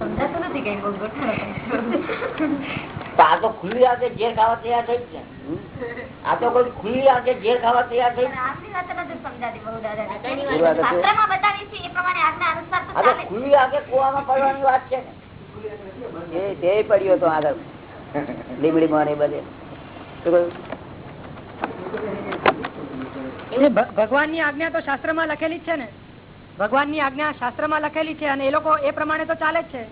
સમજાતું નથી કઈ બહુ આ તો ખુલ્લી આંખે ઝેર ખાવા તૈયાર થઈ છે આ તો કોઈ ખુલ્લી આંખે ઝેર ખાવા તૈયાર થઈ જ છે. આપની વાત નથી સમજાતી બહુ દાદા એ વાત હતી. શાસ્ત્રમાં બતાવી છે એ પ્રમાણે આજ્ઞા અનુસાર તો આ તો ચાલે જ. ખુલ્લી આંખે કુવામાં પડવાની વાત છે ને એ તે પડ્યો હતો આગળ લીમડી માં બધે શું ભગવાનની આજ્ઞા તો શાસ્ત્રમાં લખેલી જ છે ને ભગવાનની આજ્ઞા શાસ્ત્રમાં લખેલી છે અને એ લોકો એ પ્રમાણે તો ચાલે જ છે.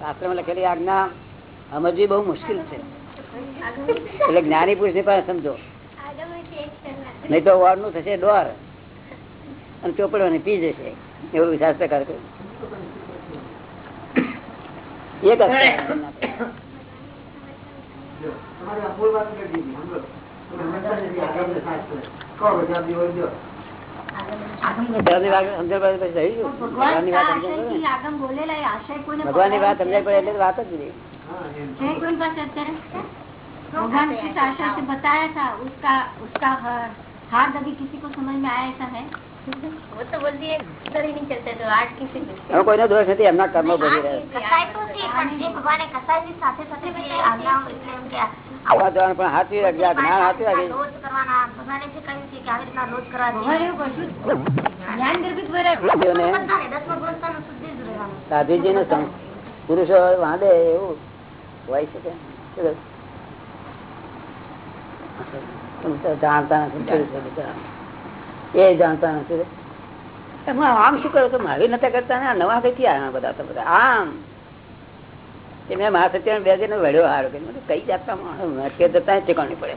શાસ્ત્રમાં લખેલી આજ્ઞા સમજવી બહુ મુશ્કેલ છે. એટલે જ્ઞાની પુરુષની પાસે સમજો. નહીં તો વારનું થશે ડોર અને ચોપડો ને પી જશે. એવું શાસ્ત્રકાર કહ્યું એક તમારી આ વાત કરી દીધી. સમજો તમે સમજતા નથી આગળનું શાસ્ત્ર. કહો ગુજરાતી હોય જો. ભગવાનની વાત સમજણ પડે પછી થઈ ગયું. ભગવાનની વાત સમજણ પડે ને. આગમ બોલેલા એ આશય કોઈને ભગવાનની વાત સમજાય પડે એટલે વાત જ નહીં હા, એમ. है कोई पास અત્યારે भगवान किस आशय से बताया था उसका उसका हार हार कभी किसी को समझ में आया ऐसा है वो तो बोलती है इधर ही नहीं चलते तो आठ किसी को એમાં કોઈનો દોષ નથી એમના કર્મો ભરી રહ્યા છે. કસાય તો છે પણ જે ભગવાને કસાયની સાથે સાથે જે આજ્ઞાઓ એટલે એમ કે આવા જવાનું પણ હાથવી રાખજે આ જ્ઞાન હાથવી રાખજે રોજ કરવાના ભગવાને જે કહ્યું છે કે આવી રીતના રોજ કરવા જોઈએ જ્ઞાન નિર્ભિત હોય સાધુઓને બધાને દસમા પુરસ્કારનું શુદ્ધિ જ રહેવાનું સાધુજી ને પુરુષો વાંધે એવું હોય છે કે શું કહ્યું? તમે તો જાણતા નથી એ જાણતા નથી આમ શું કરો મારી નતા કરતા ને નવા કઈથી આવ્યા બધા બધા. આમ. તે મેં મહાસત્યાન બે જઈને વળ્યો હારો કે કઈ જાતના માણસ? અટકે જતા ચીકવણી પડે.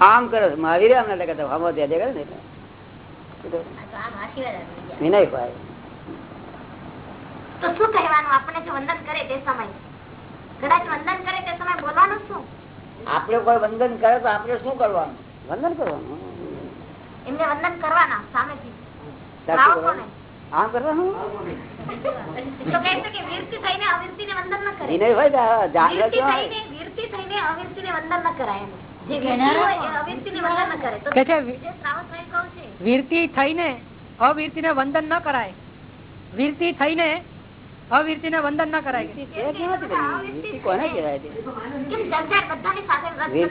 આમ કરો મહાવીરે આમ નતા કરતા. હમો ત્યાં કરે ને વિનય ભાઈ. તો શું કહેવાનું? આપણે જો વંદન કરે તે સમય. કદાચ વંદન કરે તે સમય બોલવાનું શું? આપણે કોઈ વંદન કરે તો આપણે શું કરવાનું? વંદન કરવાનું? એમને વંદન કરવાના સામેથી. આમ કરવાનું વીરતી થઈને અવીરતી ને વંદન ન કરાય વીરતી થઈને અવીરતી ને વંદન ના કરાય કોને કહેવાય વ્રત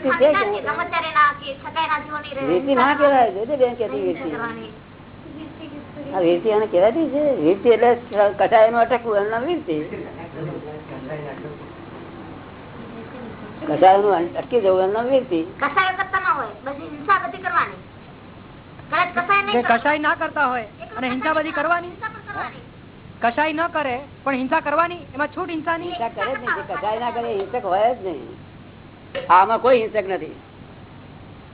ના કહેવાય. બેન કેતી નહીં વીરતી. વીરતી એને કહેવાતી છે. વીરતી એટલે કટાયનું અટકવું એનું નામ વીરતી. કસાયનું અટકી જવું એનું નામ વીરતી. કસાય કરતા ના હોય. બધી હિંસા બધી કરવાની. કસાય ના કરતા હોય અને હિંસા બધી કરવાની. કશાય ન કરે, પણ હિંસા કરવાની, એમાં છૂટ હિંસા નહીં. જે ના કરે હિંસક હોય જ નહીં. આમાં કોઈ હિંસક નથી.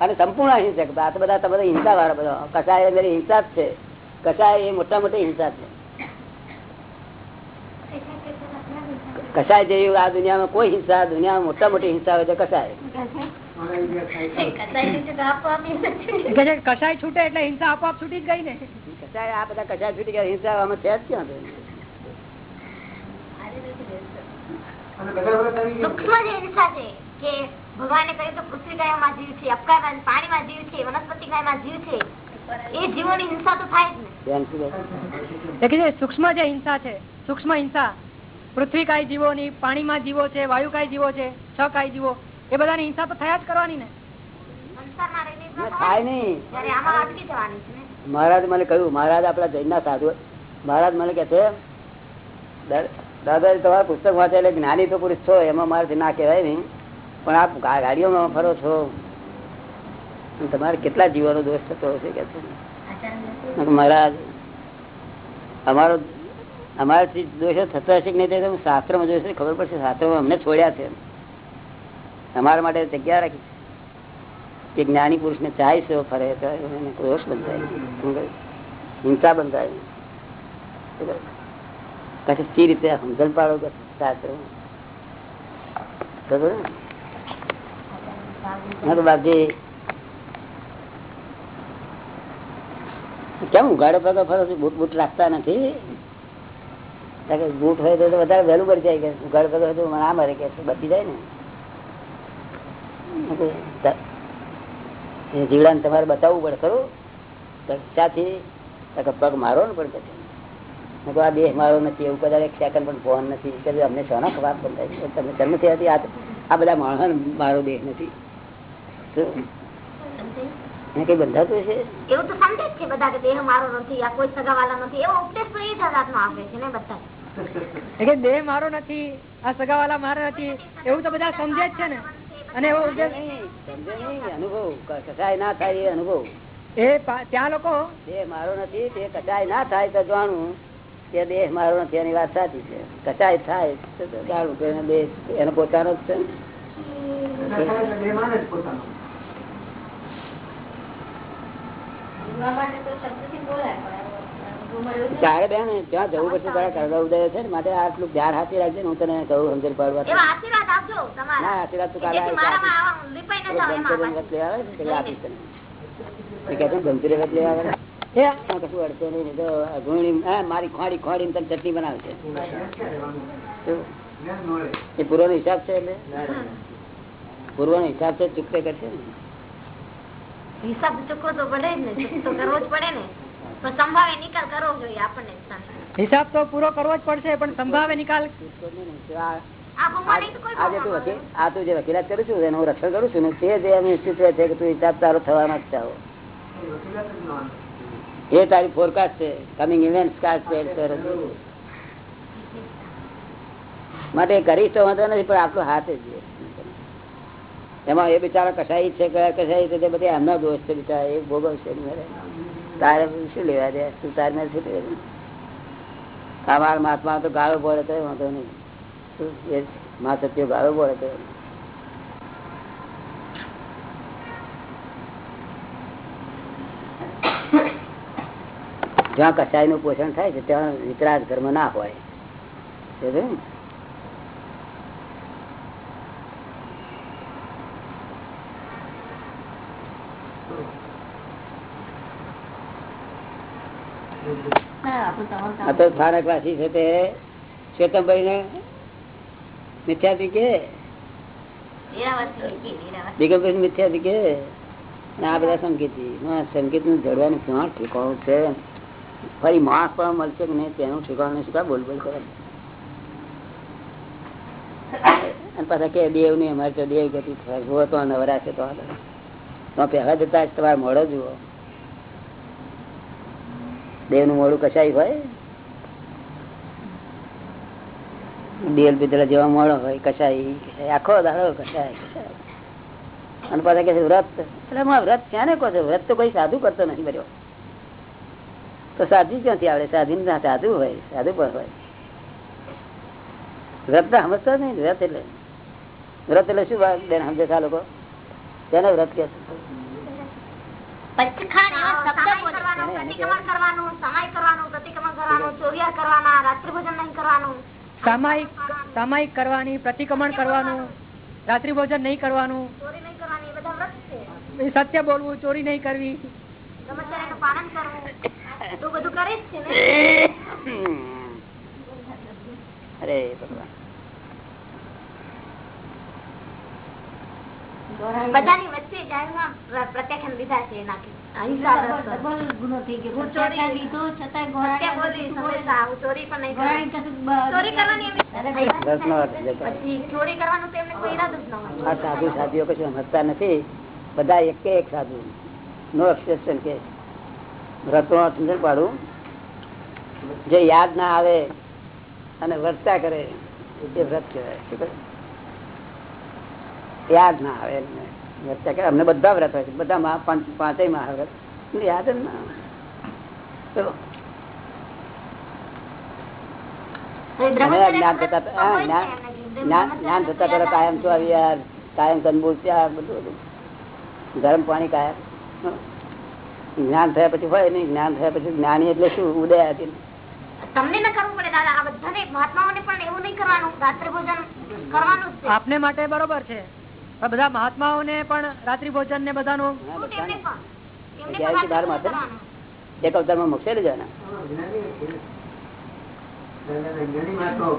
અને સંપૂર્ણ હિંસક આ બધા હિંસા વાળા બધા કસાય અંદર હિંસા છે. કસાય એ મોટા મોટી હિંસા છે. કસાય જેવી આ દુનિયામાં કોઈ હિંસા, દુનિયામાં મોટા મોટી હિંસા હોય તો કસાય કસાય છૂટે એટલે હિંસા આપોઆપ છૂટી ગઈ ને. કસાય આ બધા કસાય છૂટી ગયા હિંસા આમાં છે જ ક્યાં પૃથ્વી પાણીમાં જીવ છે વનસ્પતિ ગાયમાં જીવ છે. એ જીવોની હિંસા તો થાય જ સૂક્ષ્મ જે હિંસા છે સૂક્ષ્મ હિંસા. પૃથ્વી કાય જીવો ની પાણીમાં જીવો છે વાયુ કાય જીવો છે છ કાય જીવો. એ બધાની હિંસા તો થયા જ કરવાની ને. ન ના. થાય નહીં. ને. મહારાજ મને કહ્યું મહારાજ આપડા જૈનના સાધુ મહારાજ મને કે છે દા- દાદાજી તમારા પુસ્તક વાંચે એટલે જ્ઞાની તો પુરુષ છો એમાં મારાથી ના કહેવાય નહીં. પણ આપ ગાડીઓમાં ફરો છો. તમારે કેટલા જીવોનો દોષ થતો હશે કે મહારાજ અમારો અમારાથી દોષ થતો હશે કે નહીં તે તો શાસ્ત્રમાં જોઈશે ખબર પડશે શાસ્ત્રમાં અમને છોડ્યા છે. અમારા માટે જગ્યા રાખી છે કે જ્ઞાની પુરુષ ને ચાય સેવો ફરે તો એને દોષ બંધાય શું કહ્યું? હિંસા બંધાય શું કહ્યું? પછી સી રીતે સમજણ પાડો કે શાસ્ત્ર ખબર ને? હા તો બાપજી કેમ ઉઘાડો પગો ફરો છો બૂટ બૂટ રાખતા નથી કારણ કે બૂટ હોય તો તો વધારે વહેલું ભરી જાય કે ઉઘાડો પગો હોય તો ના મરે કે બચી જાય ને મેં કીધું, ત- એ જીવડાને તમારે બતાવવું પડે ખરું? કે પગ મારો ને પણ પછી આ દેહ મારો નથી એવું કદાચ એક સેકન્ડ પણ ફોન નથી. અમને સોના ખબર પણ થાય તમને જન્મથી હતી આ બધા માણસ મારો દેહ નથી. કઈ બંધાતું છે. એવું તો સમજે છે બધા કે દેહ મારો નથી આ કોઈ સગાવાલા નથી. એવો ઉપદેશ તો એ જ જાતનો આપે છે ને બધા દેહ મારો નથી આ સગાવાલા મારા નથી એવું તો બધા સમજે જ છે ને. અને અનુભવ. કસાય ના થાય એ અનુભવ. એ ત્યાં લોકો દેહ મારો નથી તે કચાય ના થાય તો જાણવું કે દેહ મારો નથી એની વાત સાચી છે. કચાય થાય તો જાણવું કે એનો દેહ એનો પોતાનો જ છે પોતાનો. તારે બેન ત્યાં જવું પડશે તારા કરડા ઉદય છે ને માટે આટલું ધ્યાન હાથી રાખજે હું તને કહું સમજણ પાડવા એવા આશીર્વાદ આપજો ના આશીર્વાદ તું કાલે આવા વખત આપીશ તને. ગમતી વખત લેવા આવે કશું નહીં તો મારી ખોડી ખોડી ચટણી બનાવે છે. એ પૂર્વ હિસાબ છે એટલે? પૂર્વ નો હિસાબ છે ચૂકતે કરશે ને. હિસાબ ચૂકવો તો પડે જ ને કરવો જ પડે ને. સંભાવે નિકાલ કરવો જોઈએ આપણને હિસાબ તો પૂરો કરવો જ પડશે પણ સંભાવે નિકાલ ચૂકતો નહીં ને. તો આ- આ ભગવાન નહીં તો કોઈ આજે તું ભગવાન વકીલ આ તું જે વકીલાત કરું છું એનું રક્ષણ કરું છું ને તે જે એનું અસ્તિત્વ છે કે તું હિસાબ તારો થવાનો જ ચાહો એ વકીલાત જ ન આવે. એ તારી ફોરકાસ્ટ છે કમિંગ ઇવેન્ટ માટે કરીશ તો વાંધો નથી પણ આપણો હાથ જ છે. એમાં એ બિચારા કસાઈ છે કયા કસાઈ છે તે બધા એમના દોષ છે બિચારા એ ભોગવશે. તારે શું લેવા દે? તું તારે નથી લેવા દે? મહાત્મા તો ગાળો બોલે તો વાંધો નહીં. મા સત્યો ગાળો બોલે તો જ્યાં કસાઈ નું પોષણ થાય છે, ત્યાં વિતરાગ ધર્મ ના હોય સમજ્યો ને? હા, આપણું તમારું આ તો સ્થાનકવાસી છે તે. શ્વેતમભાઈ ને મિથ્યાથી કે? કે? મિથ્યાથી નું જડવાનું ક્યાં છે. ફરી માણસ પણ મળશે કે નહીં તેનું ઠેકાણું શું કરે? પાછા કે દેવ નહીં, અમારે તો દેવ ગતિ જુઓ તો નવરા છે તો પેલા જતા જ તમારે મળો જુઓ. દેવનું મોડું કસાય હોય? બેલ પીતળા જેવા મળો હોય, કશાય આખો દાડો કશાય અને પાછા કે વ્રત. એટલે વ્રત ક્યાં ને કહો છો? વ્રત તો કોઈ સાધુ કરતો નથી બર્યો તો સાધુ ક્યાંથી આવડે? સાધુ ના સાધુ હોય, સાધુ પણ હોય. વ્રત તો સમજતો નહીં, વ્રત એટલે. વ્રત એટલે શું બેન સમજે લોકો? તેને વ્રત કે સામાયિક કરવાની પ્રતિક્રમણ કરવાનું રાત્રિ ભોજન નહીં કરવાનું. ચોરી નહીં કરવાની, એ બધા વ્રત છે. એ સત્ય બોલવું ચોરી નહીં કરવી. બ્રહ્મચર્યનું પાલન કરવું. તો બધું કરે જ છે ને. અરે ભગવાન. બધાની વચ્ચે પ્રત્યાખ્યાન લીધા છે વ્રત. કરું. સાધુ સાધુઓ કશું હસતા નથી. બધા એક કે એક સાધુ. નો એક્સેપ્શન કે. અર્થ સમજણ પાડું. જે યાદ ના આવે અને વર્તા કરે એ વ્રત કહેવાય. શું કહે? યાદ ના આવે અમને બધા વ્રત હોય છે બધા પાંચેય મહાવ્રત. યાદ જ ના જ્ઞાન થતા પેલા કાયમ છો આવી યાર કાયમ બધું બધું. ગરમ પાણી કાયમ. જ્ઞાન થયા પછી હોય નહીં જ્ઞાન થયા પછી જ્ઞાની એટલે શું? ઉદય હતી તમને ન કરવું પડે દાદા આ બધાને મહાત્માઓને પણ એવું નહીં કરવાનું રાત્રિ ભોજન કરવાનું આપને માટે બરોબર છે. બધા મહાત્માઓને પણ રાત્રિ ભોજન ને બધાનું. એક અવતારમાં લઈ લેજો ને મહાત્માઓ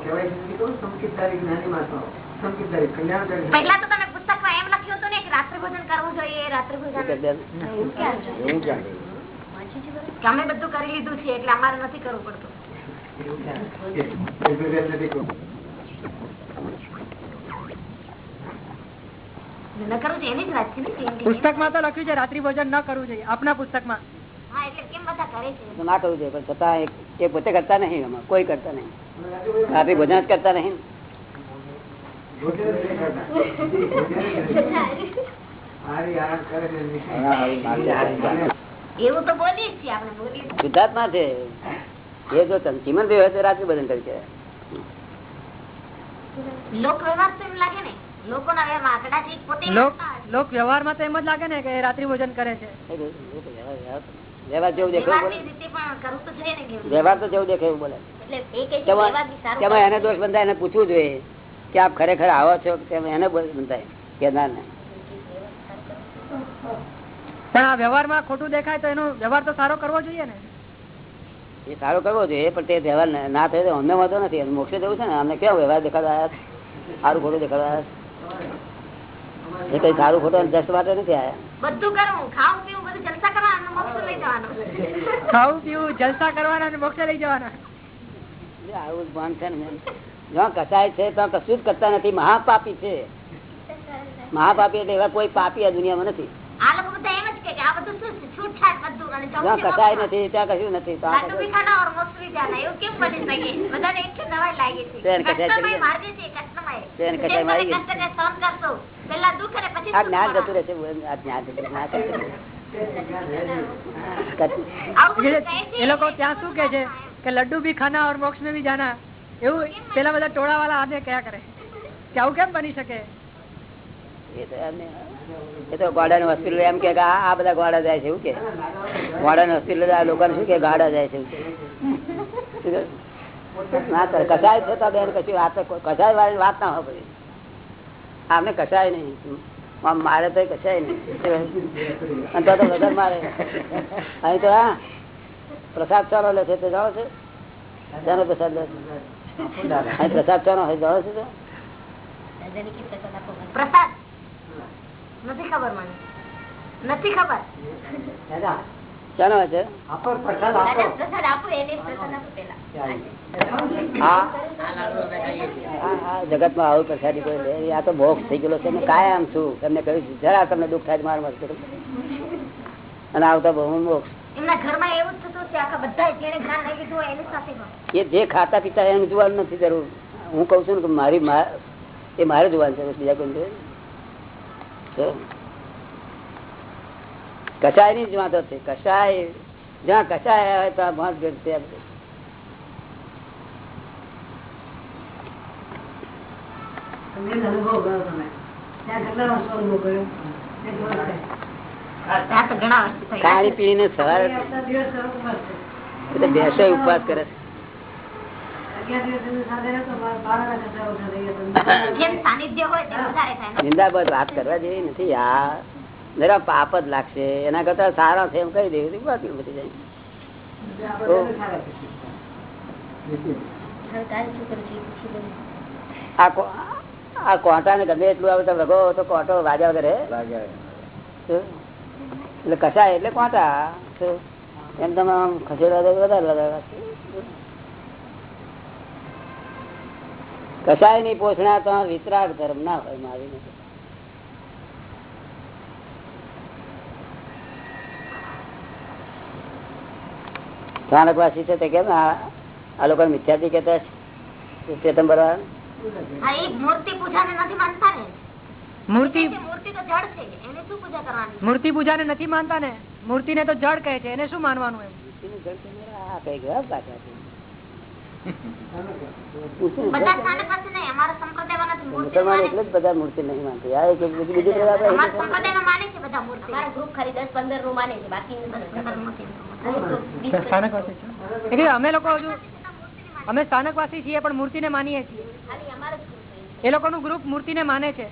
મહાત્માઓ. પહેલા તો તમે પુસ્તકમાં એમ લખ્યું હતું ને કે રાત્રિ ભોજન કરવું જોઈએ રાત્રિ ભોજન અમે બધું કરી લીધું છે એટલે અમારે નથી કરવું પડતું એવું ક્યાં? એ ભેગા નથી કહું. ન કરવું જોઈએ એની જ વાત છે ને કે- પુસ્તકમાં તો લખ્યું છે રાત્રિ ભોજન ન કરવું જોઈએ આપના પુસ્તકમાં. હા એટલે કેમ બધા કરે છે? તો ના કરવું જોઈએ પણ છતાં એ- પોતે કરતા નહીં એમાં કોઈ કરતા નહીં. રાત્રિ ભોજન જ કરતા નહીં. છે. એ જો ચીમન હોય તો રાત્રિ ભોજન કરી છે લોક વ્યવહાર તો એમ લાગે ને. લોક વ્યવહારમાં તો એમ જ લાગે ને કે રાત્રિ ભોજન કરે છે. વ્યવહાર જેવું દેખાય એવું વ્યવહારની રીતે પણ કરવું તો જોઈએ ને કે બોલે વ્યવહાર તો જેવું દેખાય એવું બોલે. એટલે એ કહે છે કે તેમાં વ્યવહાર બી સારું તેમાં એને દોષ બંધાય એને પૂછવું જોઈએ કે આપ ખરેખર આવો છો એને બંધાય કે ના ના. પણ આ વ્યવહારમાં ખોટું દેખાય તો એનો વ્યવહાર તો સારો કરવો જોઈએ ને. એ સારો કરવો જોઈએ પણ તે વ્યવહાર ના- ના થયો તો અમને વાંધો નથી. મોક્ષે જવું છે ને અમને કેવો વ્યવહાર દેખાતા સારું ખોટું દેખાતા આવ્યા એ કઈ સારું ખોટું જસ્ટ માટે નથી આયા? બધું કરવું ખાવું પીવું બધું જલસા કરવાનું મોક્ષ લઈ જવાનું. ખાવું પીવું જલસા કરવાના અને મોક્ષે લઈ જવાના. આવું ભાન છે ને જ્યાં કસાય છે ત્યાં કશું જ કરતા નથી. મહાપાપી છે. મહાપાપી એટલે એવા કોઈ પાપી આ દુનિયામાં નથી. આ લોકો ત્યાં એ લોકો ત્યાં શું કે છે? કે લડ્ડુ ભી ખાના ઓર મોક્ષ ને ભી જાના. એવું પેલા બધા ટોળા વાળા આજે ક્યાં કરે. કે આવું કેમ બની શકે? એ તો એ તો ગોડાની હોસ્પિટલ એમ કે આ આ બધા ગોડા જાય છે એવું કે? ગોડાની હોસ્પિટલ આ લોકોને શું કે ગાડા જાય છે? ના કરે કસાય છે તો બેન કશું વાત કસાય વાળી વાત ના હોય આમને કસાય નહીં. આમ મારે તો કસાય નહીં. અને તો વગર મારે. અહીં તો હા. પ્રસાદ ચાલો લે છે તો જાઓ છો? શાનો પ્રસાદ લે છે? અહીં પ્રસાદ ચાલો હોય જાઓ છો? તો? પ્રસાદ. નથી ખબર મને. નથી ખબર. છે? જગતમાં આવું પ્રસાદી કોઈ લે. આ તો મોક્ષ થઈ ગયેલો છે. કાયમ છું. તમને કહ્યું જરા તમને દુઃખ થાય મારું માર મસ્ત અને આવતા બહુ મોક્ષ. એમના ઘરમાં એવું જ ખાતા પીતા એનું જોવાનું નથી જરૂર. હું કઉ છું ને કે મારી મા- એ મારે જોવાનું છે બીજા કોઈ કસાયની જ વાંધો છે. કસાય જ્યાં કસાય આવે ત્યાં ભાંત ભેટ છે. ખાણી પીણી ને સવારે બેસો ઉપવાસ કરે છે છે. જેમ સાનિધ્ય હોય તેમ વધારે થાય ને. નિંદાબાદ વાત કરવા જેવી નથી. આ જરા પાપ જ લાગશે. એના કરતા સારા છે એમ કહી દેવું. બાકી બધી જાય. આ કોટા ને ગમે એટલું આવે તો વગો, તો કોટો વાજા વગર. એટલે કસાય એટલે કોટા? એમ તમે ખસેડવા વધારે વધારે કસાયની પોષણા તો વિતરાગ ધર્મ ના હોય મારી નથી સ્થાનકવાસી છે તે કેમ? આ લોકો મિથ્યાથી કેતા છે? ચેતંબર મૂર્તિ પૂજા ને નથી માનતા ને. મૂર્તિ મૂર્તિ તો જડ છે એને શું પૂજા કરવાની? મૂર્તિ પૂજાને નથી માનતા ને? તો જળ કહે છે એને શું માનવાનું એમ? મુસલમાન એટલે જ બધા મૂર્તિ નહીં માનતી. આ એક બીજી બીજી બધા આપણે અમારા સંપ્રદાયમાં માને છે બધા મૂર્તિ. અમારા ગ્રુપ ખાલી દસ પંદરનું માને છે બાકી સ્થાનકવાસી છે. એટલે અમે લોકો હજુ અમે સ્થાનકવાસી છીએ પણ મૂર્તિને માનીએ છીએ. એ લોકો નું ગ્રુપ મૂર્તિ એ લોકોનું ગ્રુપ મૂર્તિને માને છે.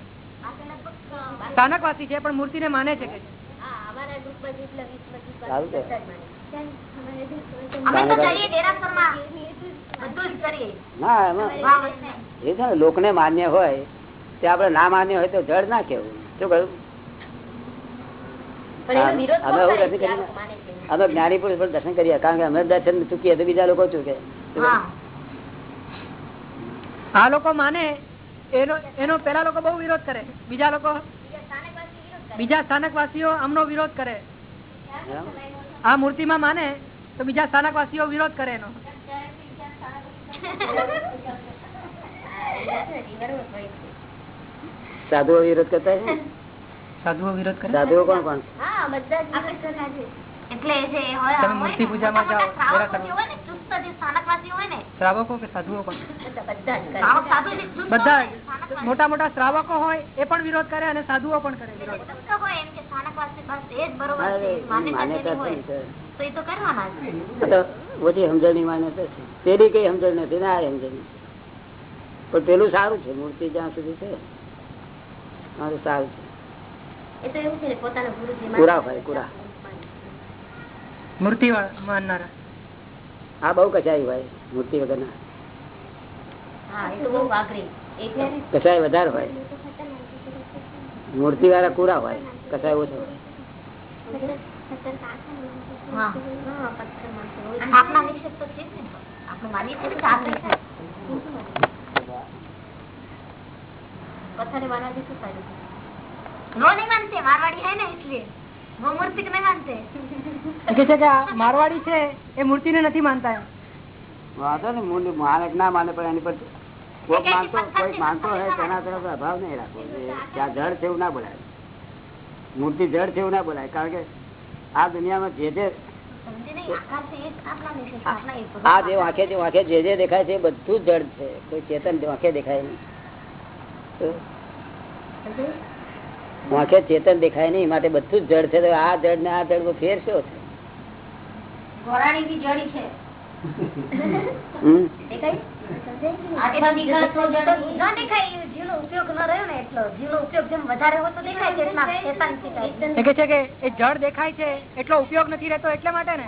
સ્થાનકવાસી છે પણ મૂર્તિને માને છે કે માં વીસ. અમે તો જઈએ જ કરીએ ના એમાં એ છે ને લોકને માન્ય હોય તે આપડે ના માન્ય હોય તો જડ ના કેવું શું કહ્યું? અમે જ્ઞાની પુરુષ પણ દર્શન કરીએ કારણ કે અમે દર્શન ચૂકીએ તો બીજા લોકો ચૂકે. આ લોકો માને એનો એનો પેલા લોકો બહુ વિરોધ કરે. બીજા લોકો બીજા સ્થાનક વાસીઓ આમનો વિરોધ કરે. આ મૂર્તિમાં માને તો બીજા સ્થાનક વાસીઓ વિરોધ કરે એનો. સાધુઓ વિરોધ કરતા છે? સાધુઓ વિરોધ કરે સાધુઓ કોણ કોણ હા બધા જ વિરોધ કરે છે. એટલે જે હોય તમે હોય મૂર્તિ પૂજામાં મોટા મોટા જાઓ, શ્રાવકો હોય ને, ચુસ્ત જે સ્થાનકવાસી હોય ને, શ્રાવકો કે સાધુઓ પણ બધા મોટા મોટા શ્રાવકો હોય એ પણ વિરોધ કરે અને સાધુઓ પણ કરે માન્યતા છે. પેલી કઈ સમજણ નથી ને આ સમજણ પણ પેલું સારું છે મૂર્તિ જ્યાં સુધી છે મારું સારું છે. ને, પૂરા ભાઈ, પૂરા. મૂર્તિ માનનારા. હા બહુ કચાય હોય મૂર્તિ વગરના. હા એ તો બહુ આગ્રહી એક કચાઈ વધારે હોય. મૂર્તિ વાળા કુરા હોય કચાઈ ઓછો. હોય. હા સ્થાપના નિષેધ તો છે જ ને આપણે માનીએ છીએ કે આ નિષેધ. પથ્થરે બનાવવાથી શું ફાયદો? નો नहीं मानते मारवाड़ी है ना इसलिए वो मूर्ति को नहीं मानते એ કે છે કે આ મારવાડી છે એ મૂર્તિને નથી માનતા એમ વાંધો ને મૂળ માને કે ના માને પણ એની પર કોઈક માનતો કોઈક માનતો હોય તેના તરફ અભાવ નહીં રાખવો જોઈએ. ત્યાં જળ છે એવું ના બોલાય મૂર્તિ જડ છે એવું ના બોલાય કારણ કે આ દુનિયામાં જે જે આ જે વાંખે જે વાંખે જે જે દેખાય છે બધું જડ છે કોઈ ચેતન વાંખે દેખાય નહીં. વાંખે ચેતન દેખાય નહીં માટે બધું જડ છે તો આ જડ ને આ જડ ફેર શો છે? છે ન ઉપયોગ ન રહ્યો ને એટલો. જીવનો ઉપયોગ જેમ વધારે હોય દેખાય છે એટલા ચેતન શીખાય એ કે છે કે એ જળ દેખાય છે એટલો ઉપયોગ નથી રહેતો એટલે માટે ને.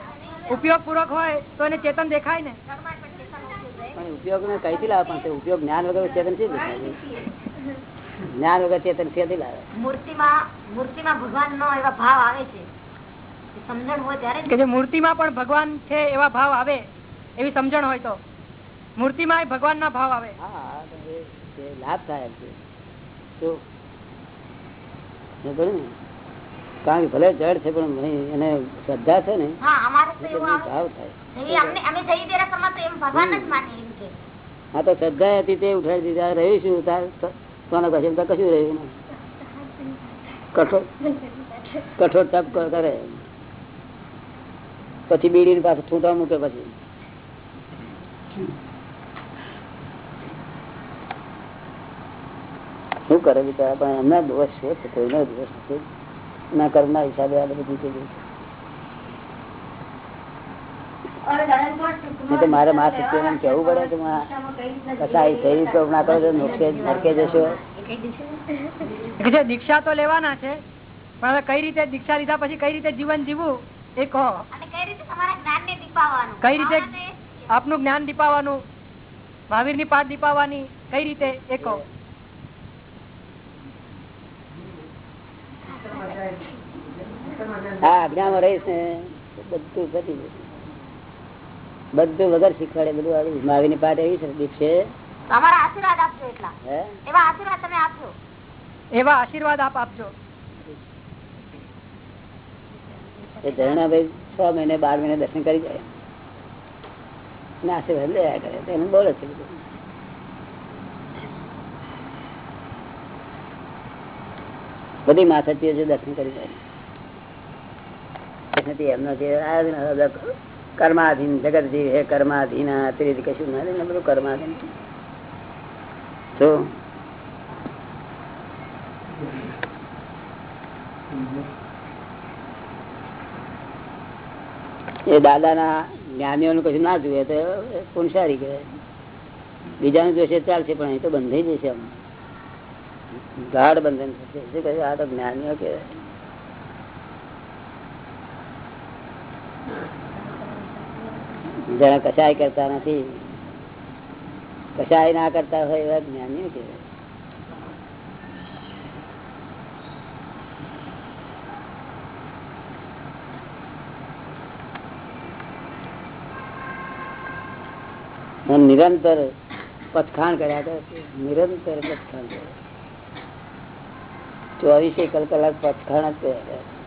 ઉપયોગ પૂર્વક હોય તો એને ચેતન દેખાય ને. પણ ઉપયોગ ને કઈથી લાવે? પણ તે ઉપયોગ જ્ઞાન વગર ચેતન છે જ્ઞાન વગર ચેતન ક્યાંથી લાવે? મૂર્તિમાં મૂર્તિમાં ભગવાન નો એવા ભાવ આવે છે. સમજણ હોય ત્યારે કે જે મૂર્તિમાં પણ ભગવાન છે એવા ભાવ આવે એવી સમજણ હોય તો. મૂર્તિમાં ભગવાન ના ભાવ આવે. એ લાભ થાય છે. તો કારણ કે ભલે જડ છે પણ એને શ્રદ્ધા છે ને ભાવ થાય. હા તો શ્રદ્ધા હતી તે ઉઠાડી દીધી. રહ્યું શું? તારે તો કશું રહ્યું નહીં. કઠોર કઠોર તપ કરે. પછી બીડી પાછું છૂટા મૂકે પછી. શું કરે બિચારા પણ એમના દોષ છે તો કોઈનો દોષ નથી ના કર્મના હિસાબે આ બધું થઈ ગયું મારે મા કહેવું પડે કે કસાઈ તો ના કરો તો નોખે જશો? દીક્ષા તો લેવાના છે પણ હવે કઈ રીતે દીક્ષા લીધા પછી કઈ રીતે જીવન જીવવું? એ કહો. કઈ રીતે દીપાવવાનું. આપનું જ્ઞાન દીપાવાનું મહાવીરની પાઠ દીપાવાની કઈ રીતે? એ કહો. આ આજ્ઞામાં રહીશ ને બધું પતી જશે બધું વગર શીખવાડે બધું આવી માવી ની પાઠ એવી છે દીક્ષે. તમારા આશીર્વાદ આપજો એટલા. હે? એવા આશીર્વાદ તમે આપજો. એવા આશીર્વાદ આપ આપજો. ધરણાભાઈ છ મહિને બાર મહિને દર્શન કરી જાય. ને આશીર્વાદ લેયા કરે. એને બોલે છે બધું. બધી માથાતીઓ છે દર્શન કરી જાય. નથી એમનો કર્માધીન જગત જીવ હે કર્માધીન અતિરિક્ત કશું ના એમને બધું કર્માધીન. શું એ દાદાના જ્ઞાનીઓનું કશું ના જોઈએ તો પુનસારી કહેવાય. બીજાનું જોશે ચાલશે, પણ અહીં તો બંધાઈ જશે આમ. ગાઢ બંધન થશે. શું કહે આ તો જ્ઞાનીઓ કહેવાય. જેને કશાય કરતા નથી. કશાય ના કરતા હોય એવા જ્ઞાની કે નિરંતર પથખાણ કર્યા હતા નિરંતર પથખાણ કર્યા ચોવીસ એકલ કલાક પથખાણ જ કર્યા હતા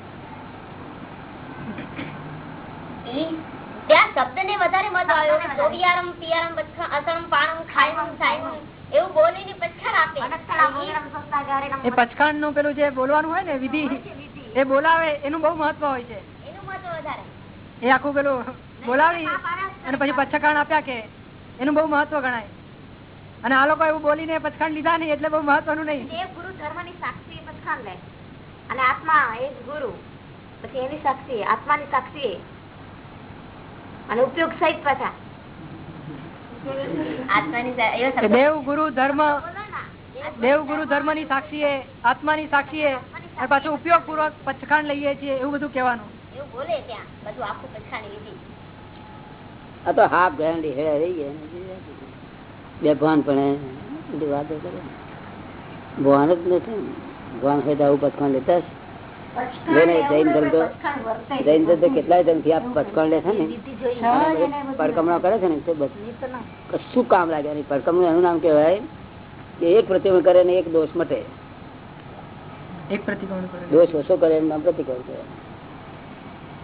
ત્યાં શબ્દ ને વધારે મત આવ્યો સોબિયારમ પિયારમ અસણમ પાણમ ખાયમ સાયમ એવું બોલીને પચખાણ આપે. એ પચકાણનું પેલું જે બોલવાનું હોય ને વિધિ એ બોલાવે એનું બહુ મહત્વ હોય છે. એનું મહત્વ વધારે. એ આખું પેલું બોલાવી અને પછી પચકાણ આપ્યા કે એનું બહુ મહત્વ ગણાય. અને આ લોકો એવું બોલીને પચકાણ લીધા નહીં એટલે બહુ મહત્વનું નહીં. ગુરુ ધર્મની સાક્ષી એ પચખાણ લે. અને આત્મા એ ગુરુ. પછી એની સાક્ષી આત્માની સાક્ષી અને ઉપયોગ સહિત પાછા. આત્માની કે દેવ ગુરુ ધર્મ દેવગુરુ ધર્મની સાક્ષી આત્મા ની સાક્ષી પાછો ઉપયોગ પૂર્વક પછખાણ લઈએ છીએ એવું બધું કહેવાનું. એવું બોલે ત્યાં. બધું આખું પચખાણી લીધી આ તો હાફ ગાંડી હેડા રહી ગયા બે ભાન પણ બધી વાતો કરે. ભાન જ નથી. ભગવાન ભાન હોય તો આવું પછખાણ લેતા. જોને જૈન ધર્મ તો જૈન ધર્મ તો કેટલાય ધર્મથી આ પચકાણ લે છે ને? પડકમણા કરે છે ને? તે કશું કામ લાગે નહીં. પડકમણું એનું નામ કહેવાય કે એક પ્રતિક્રમણ કરે ને એક દોષ મટે. એક પ્રતિક્રમણ દોષ ઓછો કરે એનું નામ પ્રતિક્રમણ કહેવાય.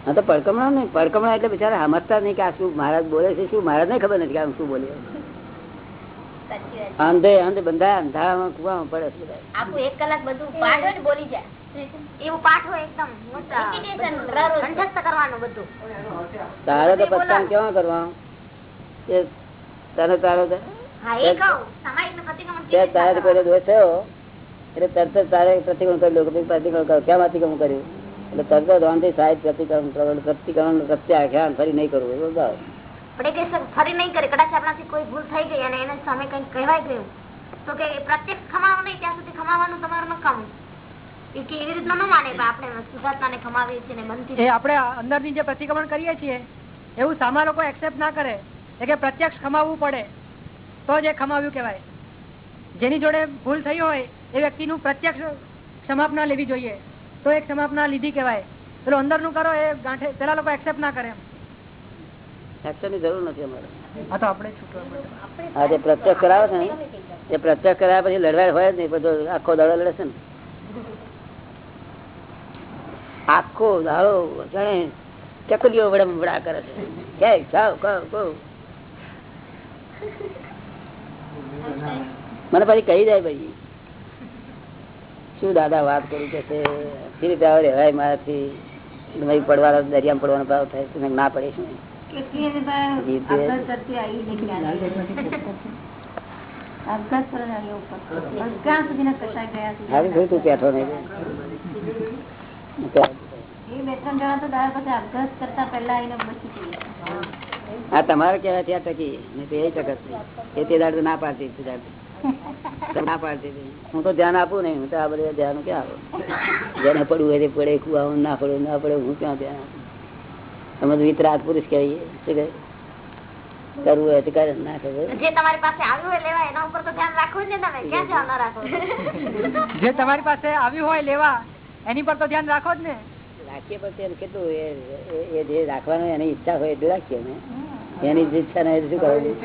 હા તો પડકમણા નહીં. પડકમણા એટલે બિચારા સમજતા નહીં કે આ શું મહારાજ બોલે છે શું મહારાજ ને ખબર નથી કે આમ શું બોલે. સાચી વાત અંધે અંધે બંધા અંધારામાં કુવામાં પડે છે. આખું એક કલાક બધું પાઠ બોલી જાય. એવું પાઠ એકદમ કંઠસ્થ કરવાનું બધું. તારે તો પચકાણ કેવા કરવા એ તને તારો તારે કોઈ દોષ થયો એટલે તરત જ તારે પ્રતિક્રમણ કરી લો કે પ્રતિક્રમણ કરો. કેમ અતિક્રમણ કર્યું? એટલે તરત જ વાંધી સાહેબ પ્રતિક્રમણ કરો. પ્રતિક્રમણ પ્રત્યાખ્યાન ફરી નહીં કરવું એવું બતાવો. ફરી નહીં કરે. કદાચ આપણાથી કોઈ ભૂલ થઈ ગઈ અને એના સામે કંઈક કહેવાય ગયું. તો કે પ્રત્યક્ષ ખમાવો નહીં ત્યાં સુધી ખમાવાનું તમારું નકામ. આપણે સુધાર્થાને ખમાવીએ છીએ ને મનથી એ આપણે અંદરની જે પ્રતિક્રમણ કરીએ છીએ એવું સામા લોકો એક્સેપ્ટ ના કરે કે પ્રત્યક્ષ ખમાવવું પડે તો જ એ ખમાવ્યું કહેવાય. જેની જોડે ભૂલ થઈ હોય એ વ્યક્તિનું પ્રત્યક્ષ ક્ષમાપના લેવી જોઈએ તો એ ક્ષમાપના લીધી કહેવાય. પેલું અંદરનું કરો એ ગાંઠે પેલા લોકો એક્સેપ્ટ ના કરે એમ. ની જરૂર નથી અમારે. આ તો આપણે છૂટવા જે પ્રત્યક્ષ કરાવે છે ને એ પ્રત્યક્ષ કરાવ્યા પછી લડવાય હોય જ નહીં બધો આખો દડો લડે છે ને આખો દાડો જાણે ચકલીઓ વડે વડા કરે છે. કે જાઓ કહો કહો. મને પછી કહી જાય ભાઈ. શું દાદા વાત કરી કે છે? સી રેવાય મારાથી. નહીં પડવાનો દરિયામાં પડવાનો ભાવ થાય તો મેં ના પડીશ ને. હારી થયું તું પેઠો નહીં. આ તમારે કેવા ત્યાં ટકી તો એ ટકત એ તે દાડ ના પાડતી હતી દાડ તો ના પાડતી હું તો ધ્યાન આપું નહીં. હું તો આ બધા ધ્યાન ક્યાં આપું? જેને પડવું હોય તે પડે કુવાનું ના પડવું ના પડે હું ક્યાં ધ્યાન આપું? તમે તો પુરુષ કહીએ શું કહે? કરવું હોય તો કરે ના કરે જે તમારી પાસે આવ્યું હોય લેવા એના ઉપર તો ધ્યાન રાખવું ને તમે. ક્યાં ધ્યાન રાખો? જે તમારી પાસે આવ્યું હોય લેવા એની પર તો ધ્યાન રાખો જ ને. રાખીએ પછી એને કેટલું એ- જે રાખવાનો એની ઈચ્છા હોય એટલું રાખીએ ને. એની જ ઈચ્છા ને શું કરવું?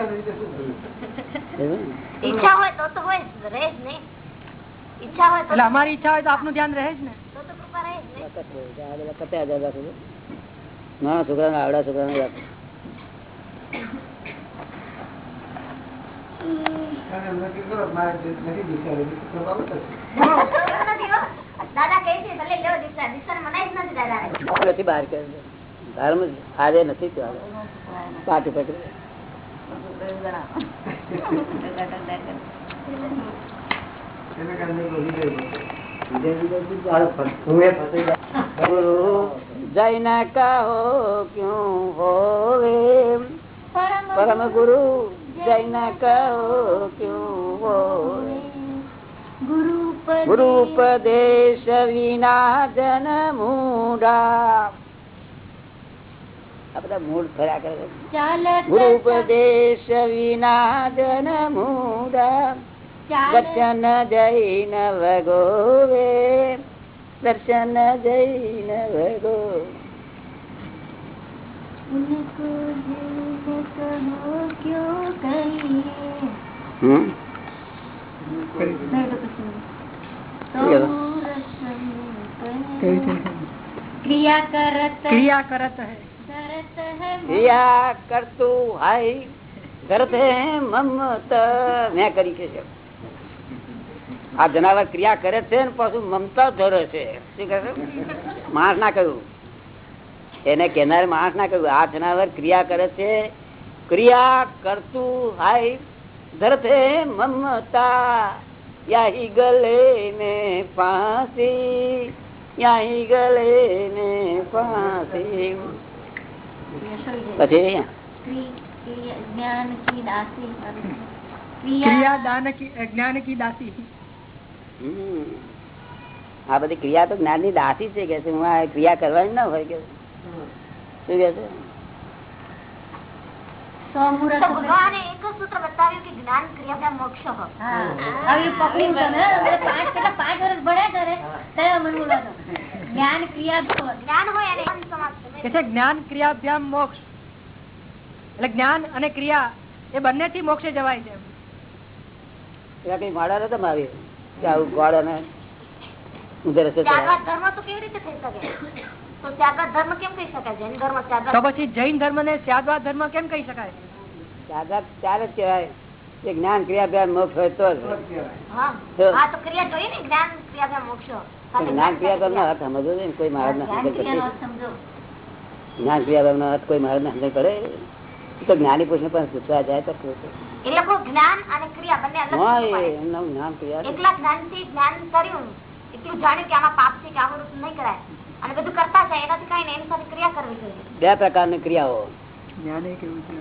એવું ને? ઈચ્છા હોય તો તો હોય જ રહે જ નહીં. ઈચ્છા હોય તો એટલે અમારી ઈચ્છા હોય તો આપનું ધ્યાન રહે જ ને. રાખો આવડા છોકરાને રાખો. એ ફસાઈ જાય. ગુરુ જૈન કહો ક્યું હોવે? પરમ ગુરુ જૈન કહો ક્યું હોવે ગુરુ ઉપદેશ વિના જન મૂડા આ મૂળ ફર્યા કરે છે. ગુરુ ઉપદેશ વિના જન મૂડા દર્શન જૈન વગોવે. દર્શન જૈન ભગો उनको दिल में कहो क्यों कहिए હમ नहीं तो कुछ नहीं तो क्या? रसम कहे क्रिया करत ક્રિયા કરત હે करत है ક્રિયા કરતું હાય કરત હે મમતા મેં કરી છે આ જનાવર ક્રિયા કરે છે ને પાછું મમતા ધરે છે શું કહે છે? માણસ ના કહ્યું એને કેનાર માણસ ના કહ્યું આ જનાવર ક્રિયા કરે છે ક્રિયા કરતું હાય ધરતે મમતા યાહી ગલે ને ફાંસી યાહી ગલે ને ફાંસી. પછી જ્ઞાન કી દાસી ક્રિયા દાન કી જ્ઞાન કી દાસી આ બધી ક્રિયા તો જ્ઞાનની દાસી છે કે હું આ ક્રિયા કરવાની ના હોય કે શું કે છે સો મુહૂર્ત તો ભગવાને એક સૂત્ર બતાવ્યું કે જ્ઞાન ક્રિયા મોક્ષ પાંચ વર્ષ ભણ્યા જ્ઞાન ક્રિયા જ્ઞાન હોય અને જ્ઞાન ક્રિયાભ્યામ મોક્ષ. એટલે જ્ઞાન અને ક્રિયા એ બંને થી મોક્ષે જવાય છે. એવા કઈ માડા નતા મારી કે આવું ગોળ અને ઉધર ધર્મ તો કેવી રીતે થઈ શકે? તો ધર્મ કેમ કહી શકાય? જૈન ધર્મ તો પછી જૈન ધર્મ ને ત્યાગવાદ ધર્મ કેમ કહી શકાય? ત્યાગા ત્યારે જ કહેવાય કે જ્ઞાન ક્રિયા બે મોક્ષ હોય તો ક્રિયા ને જ્ઞાન ક્રિયા બે મોક્ષ જ્ઞાન ક્રિયા કરવાનો અર્થ સમજવો ને કોઈ મહારાજ ના જ્ઞાન સમજ સમજો. ક્રિયા નો અર્થ કોઈ મહારાજ ના સમજ પડે? તો જ્ઞાની પુરુષ ને પણ પૂછવા જાય તો જ્ઞાન અને ક્રિયા બંને અલગ હા, વસ્તુ એ પડે. એમનું જ્ઞાન ક્રિયા એકલા જ્ઞાનથી જ્ઞાન કર્યું એટલું જાણ્યું કે આમાં પાપ છે કે આવું નહીં કરાય. અને બધું કરતા છે એનાથી કઈ નહીં એની સાથે ક્રિયા કરવી જોઈએ. બે પ્રકારની ક્રિયાઓ.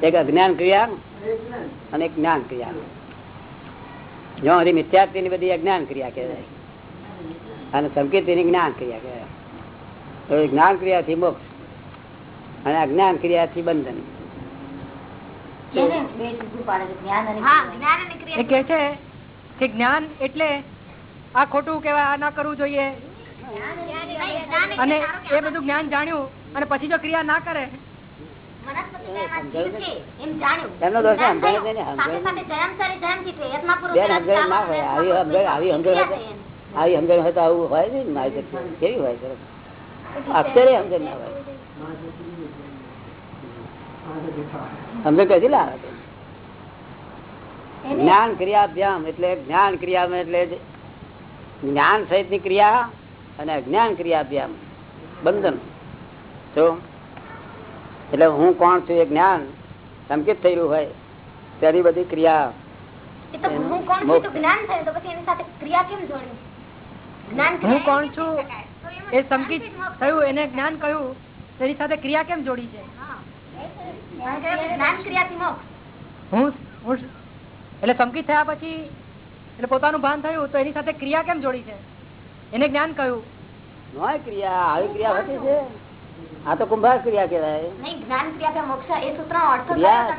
એક અજ્ઞાન ક્રિયા અને એક જ્ઞાન ક્રિયા. જો હજી મિથ્યાર્થી ની બધી અજ્ઞાન ક્રિયા કહેવાય. અને સંકેતી ની જ્ઞાન ક્રિયા કહેવાય. તો જ્ઞાન ક્રિયાથી મોક્ષ અને અજ્ઞાન ક્રિયાથી બંધન. જેને બે જુદું પાડે છે જ્ઞાન અને હા ક્રિયા. થી બંધન કે છે કે જ્ઞાન એટલે આ ખોટું કેવાય આ ના કરવું જોઈએ. અને એ બધું જ્ઞાન જાણ્યું અને પછી જો ક્રિયા ના કરે. અક્ષરે સમજણ ના હોય. સમજણ લાવે જ્ઞાન ક્રિયાભ્યામ એટલે જ્ઞાન ક્રિયા એટલે જ્ઞાન સહિતની ક્રિયા અને અજ્ઞાન ક્રિયાભ્યામ બંધન. જો? એટલે હું કોણ છું એ જ્ઞાન? સંકેત થયેલું હોય તેની બધી ક્રિયા. હું કોણ છું એ તો થયું તો પછી એની સાથે ક્રિયા કેમ જોડી? જ્ઞાન હું ક્રિયા કોણ એની છું? કેમ શકાય? તો એમાં એ સંકિત થયું એને જ્ઞાન કહ્યું તેની સાથે ક્રિયા કેમ જોડી છે? હા. કારણ કે જ્ઞાન ક્રિયાથી મોક્ષ. હું હું એટલે સંકિત થયા પછી એટલે પોતાનું ભાન થયું તો એની સાથે ક્રિયા કેમ જોડી છે? એને જ્ઞાન કહ્યું નોય ક્રિયા આવી ક્રિયા હોતી છે. આ તો કુંભાર ક્રિયા કહેવાય. જ્ઞાન ક્રિયા મોક્ષ એ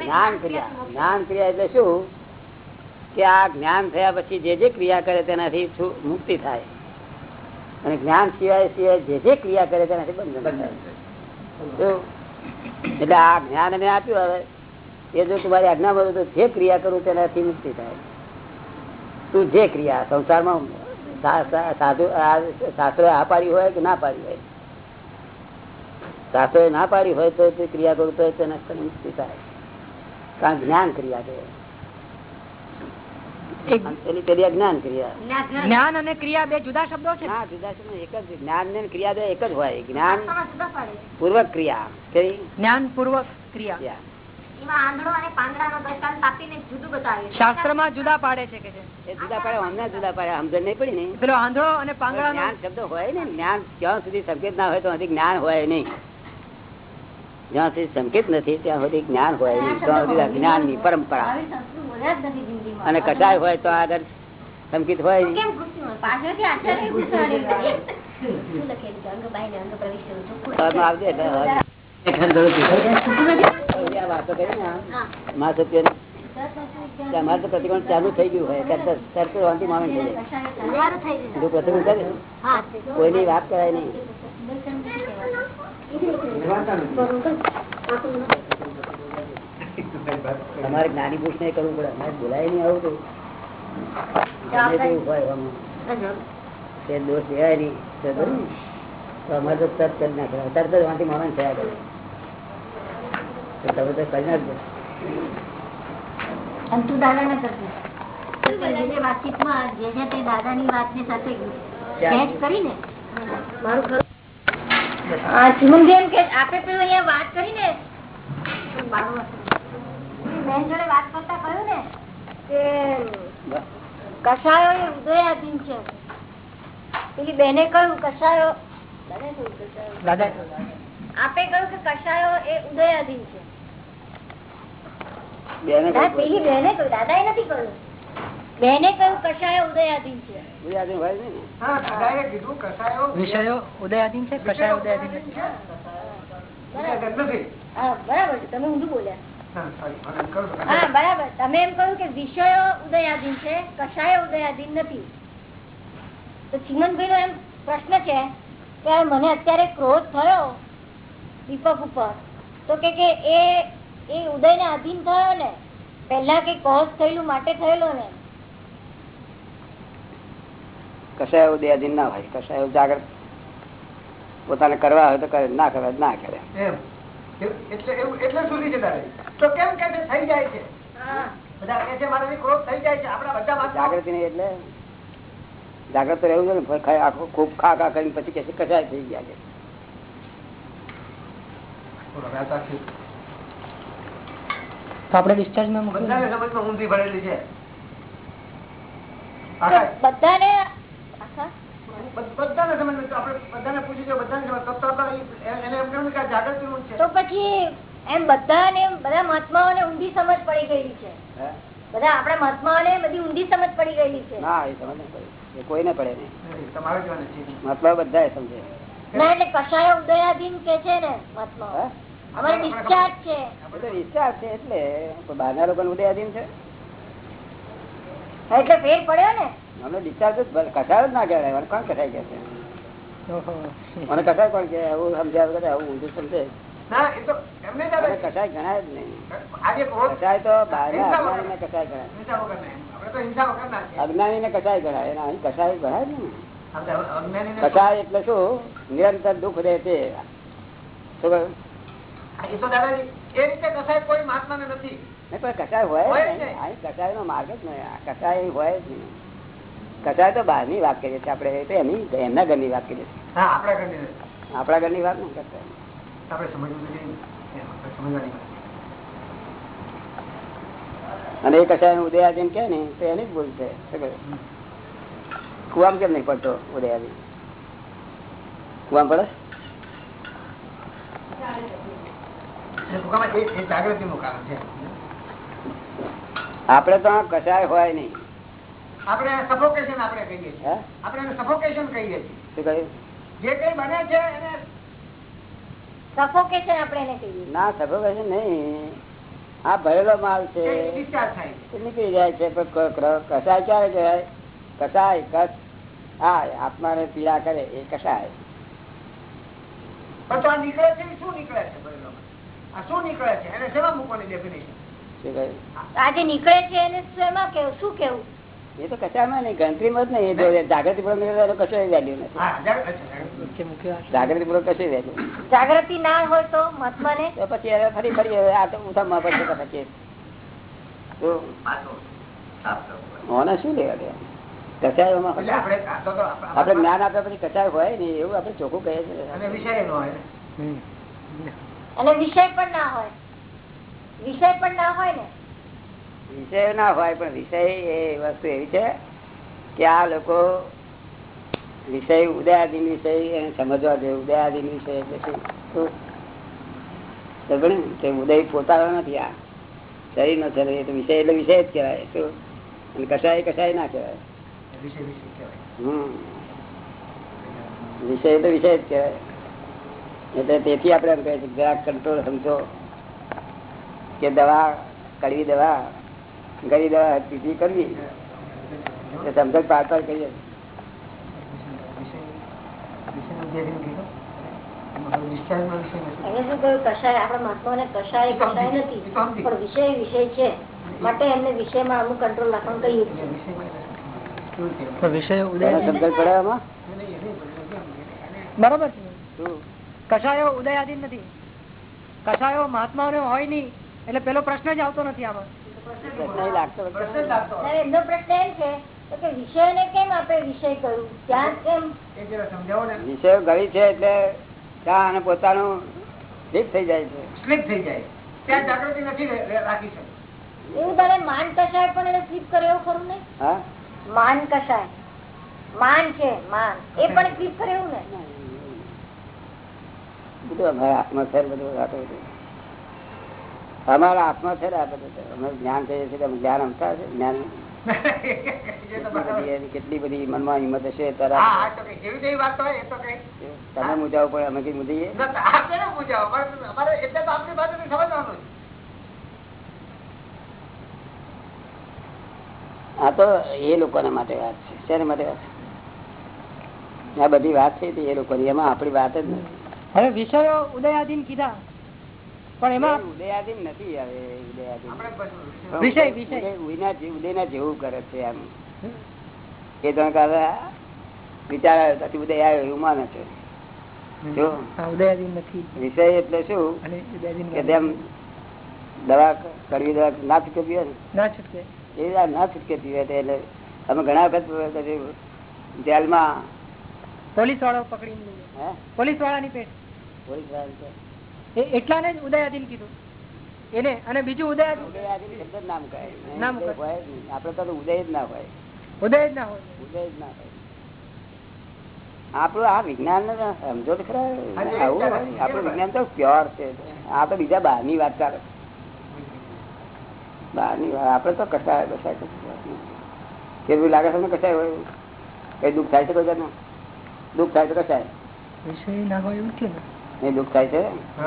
જ્ઞાન ક્રિયા. જ્ઞાન ક્રિયા એટલે શું? કે આ જ્ઞાન થયા પછી જે જે ક્રિયા કરે તેનાથી મુક્તિ થાય. અને જ્ઞાન સિવાય સિવાય જે જે ક્રિયા કરે તેનાથી બંધન થાય. એટલે આ જ્ઞાન મેં આપ્યું હવે. એ જો તમારી આજ્ઞા બધું તો જે ક્રિયા કરું તેનાથી મુક્તિ થાય. તું જે ક્રિયા સંસારમાં સાધુ આ આ પાડી હોય કે ના પાડી હોય? શાસ્ત્ર ના પાડી હોય તો તે ક્રિયા કરું તો તેને મુક્તિ થાય. કારણ જ્ઞાન ક્રિયા છે. એક અને ક્રિયા. જ્ઞાન. જ્ઞાન અને ક્રિયા બે જુદા શબ્દો છે? ના જુદા છે એક જ. જ્ઞાન ને ક્રિયા બે એક જ હોય. જ્ઞાન. પૂર્વક ક્રિયા. જ્ઞાન પૂર્વક ક્રિયા. ક્રિયા. એમાં આંધળો અને પાંગડાનો દ્રષ્ટાંત આપીને જુદું બતાવ્યું છે. શાસ્ત્રમાં જુદા પાડે છે કે જુદા પડે અમને જુદા પડે સમજણ નહીં પડી ને. પેલો આંધળો અને પાંગડાનો જ્ઞાન શબ્દ હોય ને જ્ઞાન જ્યાં સુધી સંકેત ના હોય તો હજી જ્ઞાન હોય નહીં. જ્યાં સુધી સંકેત નથી ત્યાં સુધી જ્ઞાન હોય નહીં. ત્યાં સુધી અજ્ઞાનની પરંપરા. અને કટાય હોય તો આગળ સંકેત હોય આવજે અમારે તો પ્રતિકોણ ચાલુ થઈ ગયું હોય જ- વાંધી માવણ થઈ જાય વાત કરાય નહીં તમારે જ્ઞાની પુરુષ ને કરવું પડે. અમારે બોલાય નહીં આવું તો. હોય તે દોષ દેવાય નહીં. તો અમારે તો તરત કરી નાખે. તરત જ વાંધી માણસ થયા કરે. તમે તો કરી નાખજો. એમ તું ને કરતી જે જે વાતચીતમાં જે જે તે દાદાની વાતની સાથે કરીને. મારું ખરું. હા ચીમનભાઈ કે આપે પેલું અહીંયા વાત કરી. ને બેન જોડે વાત કરતા કહ્યું ને કે કષાયો એ ઉદયાધીન છે. પેલી બેને કહ્યું કસાયો આપે કહ્યું કે કસાયો એ ઉદયાધીન છે. બેને નથી કહ્યું? બેને કહ્યું ઉદયાધીન છે. ને? હા દાદાએ કીધું કસાયો વિષયો ઉદયાધીન છે કશાય ઉદયાધીન નથી. વિષય નથી? હા બરાબર છે તમે ઊંધું બોલ્યા. હા, બરાબર. એમ કહ્યું કે વિષયો ઉદયાધીન છે કષાય ઉદયાધીન નથી. તો ચીમનભાઈ નો એમ પ્રશ્ન છે કે મને અત્યારે ક્રોધ થયો દીપક ઉપર. તો કે કે એ એ ઉદય ને આધીન થયો ને પહેલા કે કોઝ થયેલું માટે થયેલો ને. કશાય ઉદયાધીન ના હોય કશાય જાગૃત પોતાને કરવા હોય તો કરે ના કરે ના કરે. એટલે એટલે સુધી છે તો કેમ કે થઈ જાય છે? હા. બધા કે છે મારાથી ક્રોધ થઈ જાય છે. આપણા બધા મહાત્માઓ- જાગૃતિ નહીં એટલે? જાગૃત તો રહેવું છે ને આખું ખૂબ ખા ખા કરીને પછી કે છે કશાય થઈ ગયા છે. તો આપણે ડિસ્ચાર્જમાં બધાને સમજમાં ઊંધી ભરેલી છે. બધાને બધાને સમજમાં આપણે બધાને પૂછી બધાને સમજ. તો- તો તો એ- એને એમ કે આ છે? તો પછી એમ બધાને બધા મહાત્માઓને ઊંધી સમજ પડી ગયેલી છે. બધા આપણા મહાત્માઓને બધી ઊંધી સમજ પડી ગયેલી છે. ના એ સમજ પડે. કોઈને પડે નહીં. તમારે જોવાનું છે. મતલબ બધા સમજે. ના એટલે કષાય ઉદયાધીન કે છે ને મહાત્માઓ? હે? છે. છે એટલે બહારના લોકોને ઉદયાધીન છે. એટલે ફેર પડ્યો ને? અમને ડિસ્ચાર્જ જ કસાય જ ના કહેવાય મને કોણ કસાય કે છે મને કસાય કોણ કે આવું સમજ્યા વગર આવું ઊંધું સમજે. ના એ તો એમને મને દાદા કસાય ગણાય જ નહીં. આજે કસાય તો બહારના ગણાય. હિંસા ને કસાય ગણાય. અહીં કસાય ગણાય ને કસાય એટલે શું? નિરંતર દુઃખ રહે તે શું કહ્યું? એ તો દાદાજી એ રીતે કસાય કોઈ મહાત્માને નથી. કસાય હોય કસાય નો માર્ગ જ નહીં. કસાય હોય જ નહીં. કસાય તો બહારની વાત કરીએ છીએ આપડે એની એમના ઘરની વાત કરીએ છીએ. આપણા ઘરની ની વાત નહીં કરતા. સમજવું ને. અને એ કસાય ઉદયાદીન કે ને તો એની જ ભૂલ છે? કુવામાં કેમ નહીં પડતો ઉદયાદીન? કુવામ પડે એ ટૂંકામાં એ- એ જાગૃતિનું કારણ છે આપડે તો કસાય હોય નહીં. આપડે સફોકેશન આપડે કહીએ છીએ. હે? આપણે સફોકેશન કહીએ છીએ. જે કઈ બને છે એને સફોકેશન આપણે કહીએ ના સફોકેશન નહીં. આ ભરેલો માલ છે. નીકળી જાય છે કસાય ક્યારે કહેવાય? કસાય કસ આ આત્માને પીડા કરે એ કસાય પણ તો આ નીકળે છે શું નીકળે છે શું નીકળે છે? એને શેમાં મૂકવાની ડેફિનેશન શું કહ્યું આ જે નીકળે છે એને શેમાં કેવું? શું કેવું? એ તો કસાયમાં નહીં ગણતરીમાં જ નહીં. જાગૃતિ પૂર્વક કશો વેલ્યુ નથી. હા જાગ- અચ્છા, જાગૃતિ. વચ્ચે મૂક્યો આ. જાગૃતિ પૂર્વક કશું વેલ્યુ જાગૃતિ ના હોય તો મહાત્માને તો પછી હવે ફરી ફરી હવે આ તો ઉઠામાં પડશે તો પછી. તો શું લેવા દે કસાયોમાં એટલે આપણે આ તો- તો આપણે- આપણે જ્ઞાન આપ્યા પછી કચાય હોય ને એવું આપડે ચોખ્ખું કહીએ છે છીએ વિષય નો હોય ને. અને વિષય પણ ના હોય. વિષય પણ ના હોય ને? વિષય ના હોય પણ વિષય એ વસ્તુ એવી છે કે આ લોકો વિષય ઉદયાધીન વિષય એને સમજવા જોઈએ. ઉદયાધીન વિષય એટલે શું? તે ઉદય પોતાનો નથી આ. શરીર નો શરીર એટલે તો વિષય એટલે વિષય જ કહેવાય. શું? અને કસાય કસાય ના કહેવાય. વિષય વિષય કહેવાય. હમ. વિષય તો વિષય જ કહેવાય. એટલે તેથી આપણે એમ કહે છે જરાક કંટ્રોલ સમજો કે દવા કડવી દવા ગરી દવા પીધી કરવી? સમજણ પાર પાર કરીએ. બરોબર છે. કશાયો ઉદયાધીન નથી. કશાયો મહાત્મા હોય નહીં. એટલે પેલો પ્રશ્ન જ આવતો નથી આમાં. એમનો પ્રશ્ન એમ છે વિષય ગળી છે એટલે ત્યાં પોતાનું ઠીક થઈ જાય છે. સ્લીપ થઈ જાય. ત્યાં જાગૃતિ નથી રે- રે- રાખી શકતી એવું તારે માન કશાય પણ એને સ્લીપ કરે એવું ખરું ને? માન કશાય. માન છે માન. એ પણ સ્લીપ કરે એવું ને? બધું અમારા હાથમાં છે બધું આ અમારા હાથમાં છે આ બધું અમે જ્ઞાન થઈ છીએ જ્ઞાન અમતા છે જ્ઞાન કેટલી બધી મનમાં હિંમત હશે તમે મુજાવો પણ અમે કઈ છે. આ તો એ લોકોના માટે વાત છે. શેના માટે વાત છે? આ બધી વાત છે એ લોકોની એમાં આપણી વાત જ નથી. હવે વિષયો ઉદયાધીન કીધા. પણ એમાં ઉદયાધીન નથી હવે ઉદયાધીન વિષય, વિષય. ઉદયના જેવું કરે છે એમ. એ તમે કાલે વિચાર આવ્યો પછી ઉદય આવ્યો એવું માને છે. જો. હા, ઉદયાધીન નથી. વિષય એટલે શું? કે તેમ દવા કડવી દવા ના છૂટકે પીવે ના? છૂટકે. એ ના છૂટકે પીવે એટલે અમે ઘણા વખત પછી જેલમાં પોલીસ વાળો પકડી પોલીસ વાળાની પેટ. એટલાને જ ઉદયાધીન કીધું. એને અને બીજું ના. ના ઉદય આપડે તો ઉદય જ ના હોય. ઉદય જ ના હોય. ઉદય જ ના હોય. આપણું આ વિજ્ઞાન સમજો તો ખરા. આપણું વિજ્ઞાન તો પ્યોર છે. આ તો બીજા બહારની વાત ચાલે. બહારની વાત. આપડે તો કસાય કસાય કેવું લાગે છે ને કસાય હોય? કઈ દુઃખ થાય છે કોઈ જાતનું? દુઃખ થાય છે કસાય. વિષય ના હોય એવું ને. એ દુઃખ થાય છે?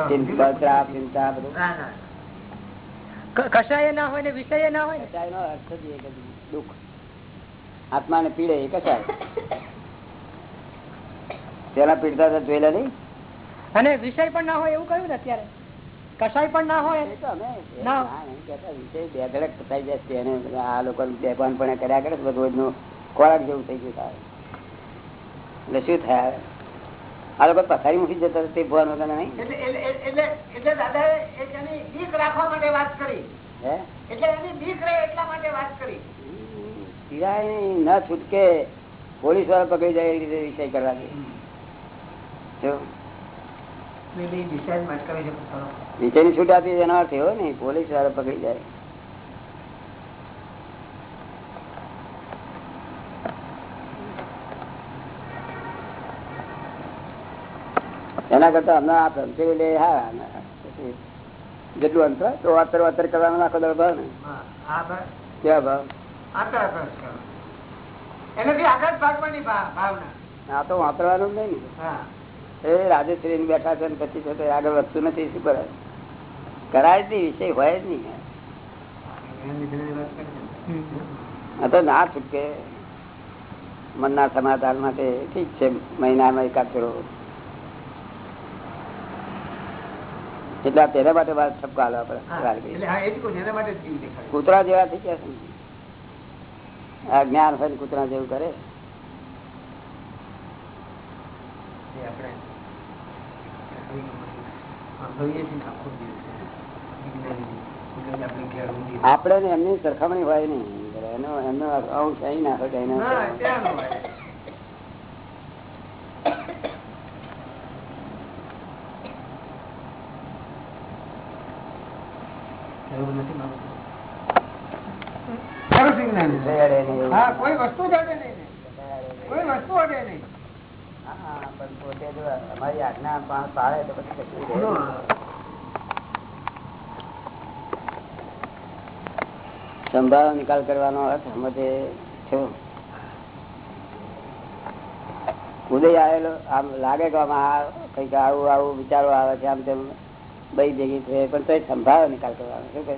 ચિંતા ચિંતા બધું. ના, ના. ક- કશાય ના હોય ને વિષય ના હોય ને? નો અર્થ જ એ કે દુઃખ. આત્માને પીડે એ કસાય પેલા પીડતા હતા જોયેલા નહીં. અને વિષય પણ ના હોય એવું કહ્યું ને અત્યારે. કશાય પણ ના હોય. વિષય બે ધડક થઈ જાય છે આ લોકો બેભાનપણે કર્યા કરે છે રોજનું ખોરાક જેવું થઈ ગયું એટલે શું થાય? આ લોકો પથારી મૂકી જતા તે ભગવાન વગર નહીં? એટલે એટલે એટલે એટલે દાદાએ એક એની બીક રાખવા માટે વાત કરી. એટલે એની બીક રહે એટલા માટે વાત કરી. સિવાય ન છૂટકે પોલીસવાળા પકડી જાય એ રીતે વિષય કરવા પોતાનો. વિષયની છૂટ આપી એનો અર્થ એવો નહીં પોલીસવાળા પકડી જાય. એના કરતા અમને આ ભ્રમચર્ય લે હા જેટલું અંતર તો અત્તર અત્તર કરવાનો આખો દર ભાવ ને. કેવા ભાવ? એનાથી આગળ ભાગવાની ભાવના. આ તો વાપરવાનું જ નહીં ને. એ રાજેશ્વરી બેઠા છે ને પછી છે આગળ વધતું નથી શું કરે કરાય જ નહીં વિષય હોય જ નહીં. છે. આ તો ના છૂટકે મનના સમાધાન માટે ઠીક છે મહિનામાં એકાદ કરો એટલે તેના માટે વાત ઠપકો દેખાય. કૂતરા જેવા થઈ ગયા આ જ્ઞાન હોય ને કૂતરા જેવું કરે. ને એમની સરખામણી હોય નહીં. એનો એમનો અંશ અહીં ના હોય એનો ના, ત્યાં ન હોય. એવું નથી. હા કોઈ વસ્તુ નહીં. કોઈ વસ્તુ અડે નહીં. પણ પોતે જો આજ્ઞા તો પછી. સંભાવ નિકાલ કરવાનો અર્થ સમજે છો? ઉદય આવેલો આમ લાગે કે આમાં આ કંઈક આવું આવું વિચારો આવે છે આમ તેમ. બઈ ભેગી છે પણ તો સંભાળો નિકાલ કરવાનો. શું કહે?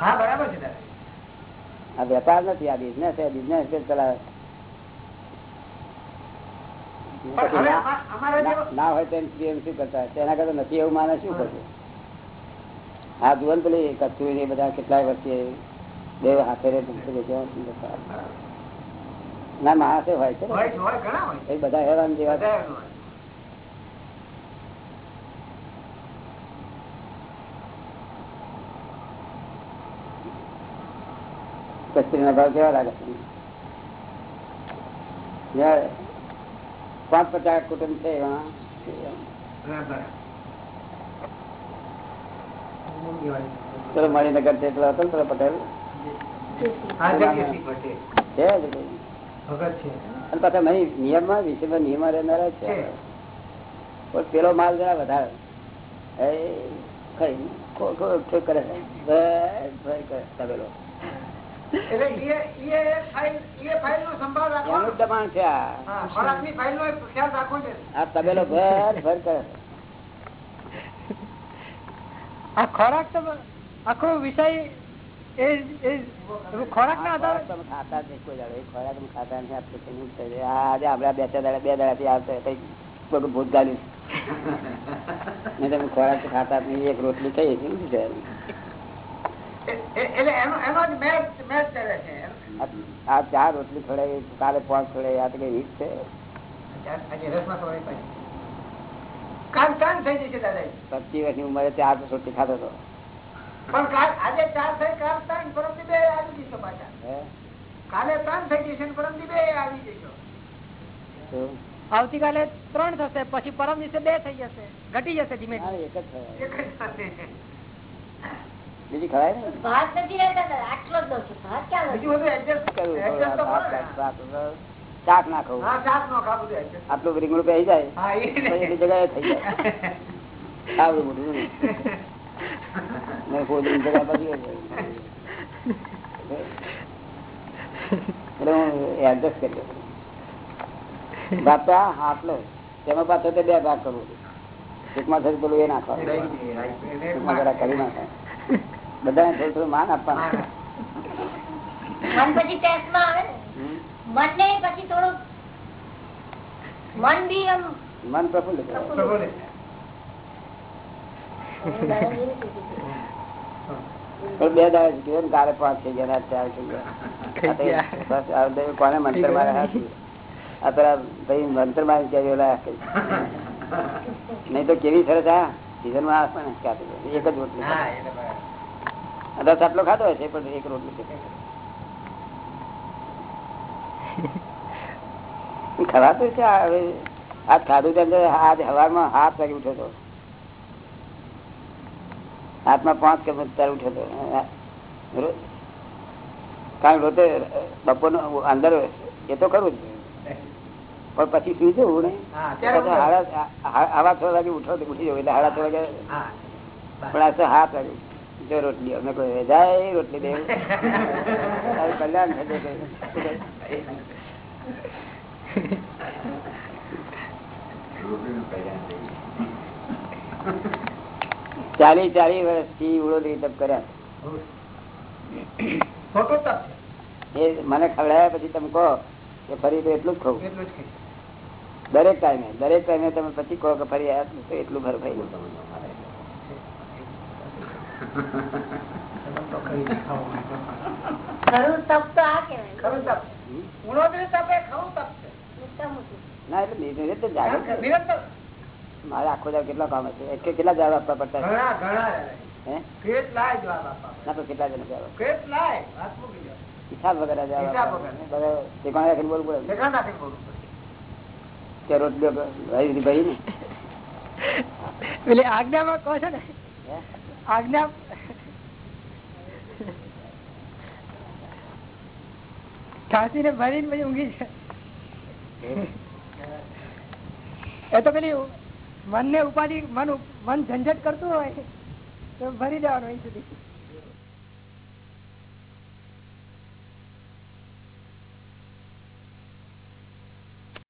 હા બરાબર છે આ વેપાર નથી આ બિઝનેસ છે બિઝનેસ ચલાવે. ના- હોય પ્રેમ શું કરતા? તેના કરતા નથી એવું માને શું કરશે આ જુવન પેલી કચ્છું એ બધા કેટલાય વર્ષે બે હાથે ના માણસે ને. હોય છે. એ બધા હેરાન જેવા હોય. ભાવ કેવા લાગે છે પાંચ પચાસ કુટુંબ છે. પેલો મણિનગર છે પેલો હતો ને પેલો પટેલ પાછા નહીં નિયમમાં વિષયમાં નિયમમાં રહેનારા છે. પણ પેલો માલ જરા વધારે એ કઈ ખો- ખો- ખો કરે કરે તબેલો. ખોરાક તો આખો વિષય એ એ ખોરાક ના આ આધારે ખોરાક તમે ખાતા જ નહીં કોઈ દાડો. એ ખોરાક તમે ખાતા નથી. આપણે કઈ નહીં થયું. આ આજે આપણે આ બે ચાર દાડા બે દાડાથી આવશે કઈ કોઈ ભૂત ગાલ્યું નહીં તમે ખોરાક તો ખાતા જ નહીં એક રોટલી ખાઈ શું આ- ચાર રોટલી ખવડાવી કાલે પાંચ ખવડાવી આ તો કઈ રીત છે? પચીસ વર્ષની ઉંમરે ચાર રોટલી ખાતો હતો પણ આજે ચાર થઈ કાલ ત્રણ પરમથી બે આવી પાછા. કાલે ત્રણ થઈ જશે પરમથી બે આવી જશો. આવતીકાલે ત્રણ થશે પછી પરમ દિવસે બે થઈ જશે. ઘટી જશે ધીમે એક જ ખવાય. બીજી ખવાય ને ભાત નથી આટલો જ છું. ભાત બધું ભાત, શાક ના ખાવું. બધું. આટલું રીંગણું પહેરી જાય? હા, એ ને. જગ્યાએ થઈ જાય. આવડું મોટું કોદરીની જગ્યા હોય એટલે હું એડજસ્ટ કરી આ આટલો તેમાં પાછો તે બે ભાગ કરવું એકમાં થયું પેલું એ નાખવાનું. એકમાં જરા કરી નાખવાનું. બધાને થોડું થોડું માન આપવાનું. મન. પછી ટેસ્ટમાં આવે ને. પછી થોડું મન બી આમ મન પ્રફુલ્લિત બે દાડા જીત્યો ને કાલે પાંચ થઈ ગયા ચાર થઈ ગયા. બસ આ તો કોને મંતર મારે આ પેલા ભાઈ મંતર મારી ઓલા નહીં તો કેવી સરસ આ? સીઝનમાં આવશે ને એક જ રોટલી દસ આટલો ખાતો હશે પણ એક રોટલી છે. છે હવે આજ ખાધું તેમ આજ હવારમાં હાથ વાગે ઉઠ્યો હતો હાથમાં પાંચ કે ત્યારે ઉઠ્યો હતો કારણ રોતે બપોરનો અંદર એ તો ખરું જ. પણ પછી શું છે હું નહીં હાડા- છ વાગે ઉઠો ઉઠી જવું એટલે હાડા છ વાગે પણ આ હાથ વાગે જો રોટલી અમે કોઈ જાય રોટલી દેવું કલ્યાણ કે ચાલી વર્ષથી ઉડોદરી તપ કર્યા. એ મને ખવડાયા પછી તમે કહો કે ફરી તો એટલું જ ખાવું. દરેક ટાઈમે દરેક ટાઈમે તમે પછી કહો કે ફરી એટલું ખરું ગયું ખરી ખરું તપ તો આ કહેવાય. ખરું તપ. ઉણોતરી તપ એ ખરું તપ છે. ના એટલે બીજું રીતે નિરંતર. મારે આખો જાવ કેટલા કામ હશે? કેટલા જવાબ આપવા પડતા ઘણા ઘણા દાદાજી. જવાબ આપવા ના તો કેટલા જણા જવાબ કેટલાય વાત મૂકી દો. હિસાબ વગેરે જવાબ આપવા પડે. બધા ઠેકાણે રાખીને બોલવું પડે. ઠેકાણ રાખીને બોલવું પડે. કે ભાઈ ભાઈ ને? એટલે આજ્ઞામાં કહો છો ને? હે? આજ્ઞા ખાંસી ને ભરીને પછી ઊંઘી જાય. એ તો પેલી મન ને ઉપાધિ, મન મન ઝંઝટ કરતું હોય, તો ભરી દેવાનું અહીં સુધી.